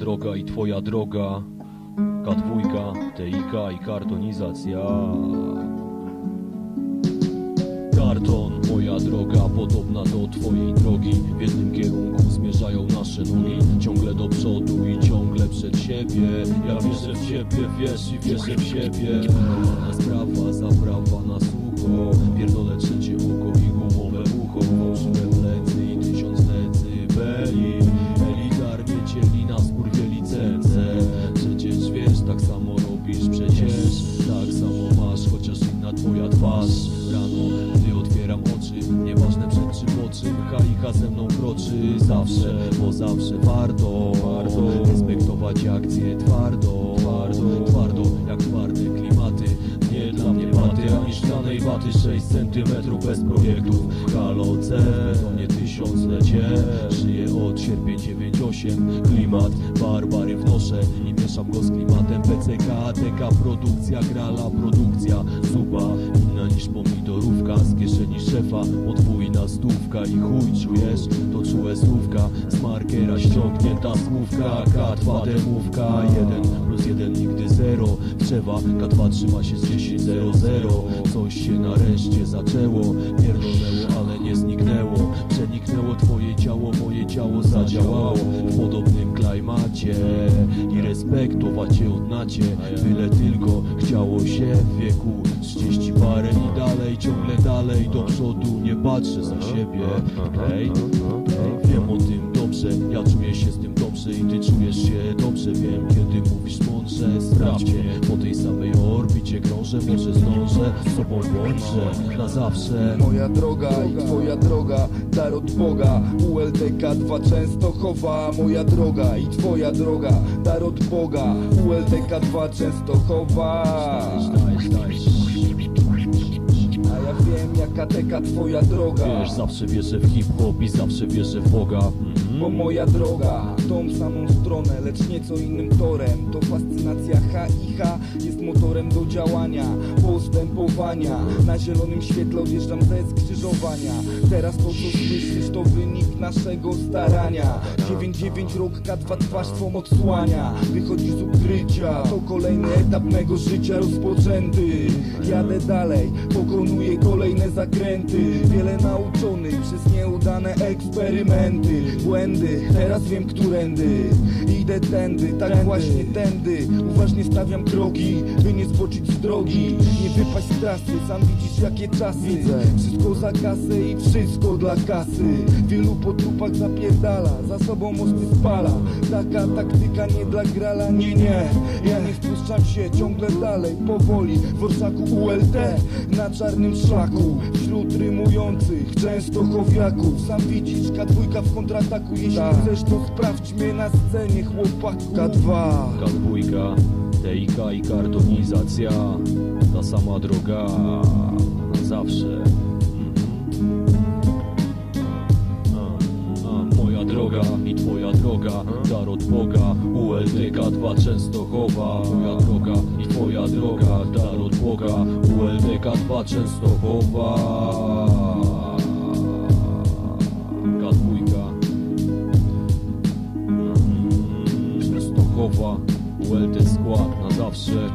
droga i twoja droga. K2, TIK i kartonizacja. Karton, moja droga, podobna do twojej drogi. W jednym kierunku zmierzają nasze nogi. Ciągle do przodu i ciągle przed siebie. Ja wierzę w ciebie, wiesz i wierzę w siebie. Kochana sprawa, zaprawa na sucho. Pierdolę trzecie oko i mną kroczy Zawsze, bo zawsze warto Warto. respektować akcje twardo. Twardo, twardo, jak twarde klimaty. Nie dla mnie baty, ani szklanej waty 6 centymetrów bez projektów. Haloce, to nie tysiąclecie Żyję od sierpień 98 Klimat, barbary wnoszę. I mieszam go z klimatem PCK, TK Produkcja, grala produkcja. Zupa, inna niż pomidorówka Z kieszeni szefa, podwójna stówka I chuj czujesz, to czułe słówka. Z markera ściągnięta słówka K2 demówka. 1 plus 1 nigdy 0 Drzewa, K2 trzyma się z 10 0 0 Coś się nareszcie zaczęło. Pierdolnęło, ale nie zniknęło. Przeniknęło twoje ciało, moje ciało zadziałało. W podobnym klajmacie I respektować cię odnacie. Byle tylko chciało się w wieku ciągle dalej Do przodu nie patrzę za siebie. Hej, hej, wiem o tym dobrze Ja czuję się z tym dobrze i ty czujesz się dobrze. Wiem kiedy mówisz mądrze Sprawdź mnie po tej samej orbicie krążę Może zdążę z sobą łączę Na zawsze. Moja droga i twoja droga, dar od Boga. ULTK 2 Częstochowa Moja droga i twoja droga, dar od Boga. ULTK 2 Częstochowa Dajesz, dajesz ja wiem jaka teka twoja droga. Wiesz, zawsze wierzę w hip-hop i zawsze wierzę w Boga. Mhm. Bo moja droga tą samą stronę, lecz nieco innym torem. To fascynacja H i H jest motorem do działania Postępowania. Na zielonym świetle odjeżdżam ze skrzyżowania. Teraz to co słyszysz to wynik naszego starania. 9-9 rok K2 twarz twą odsłania Wychodzi z ukrycia To kolejny etap mego życia rozpoczęty. Jadę dalej, pokonuję kolejne zakręty. Wiele nauczonych przez nieudane eksperymenty. Błędy, teraz wiem którędy. Idę tędy, tak właśnie tędy. Uważnie stawiam kroki, by nie zboczyć z drogi. Nie wypaść z trasy, sam widzisz jakie czasy. Wszystko za kasę i wszystko dla kasy. Wielu po trupach zapierdala, za sobą mosty spala. Taka taktyka nie dla grala, nie, nie. Ja nie wpuszczam się ciągle dalej, powoli. W orszaku ULT, na czarnym szlaku Wśród rymujących, często chowiaków. Sam widzisz, K2 w kontrataku. Jeśli chcesz to sprawdź mnie na scenie chłopaku K2 K2, TIK i kartonizacja. Ta sama droga na zawsze. Mhm. 2 Częstochowa Moja droga i twoja droga Dar od Boga. ULDK 2 Częstochowa K2 Częstochowa ULT skład na zawsze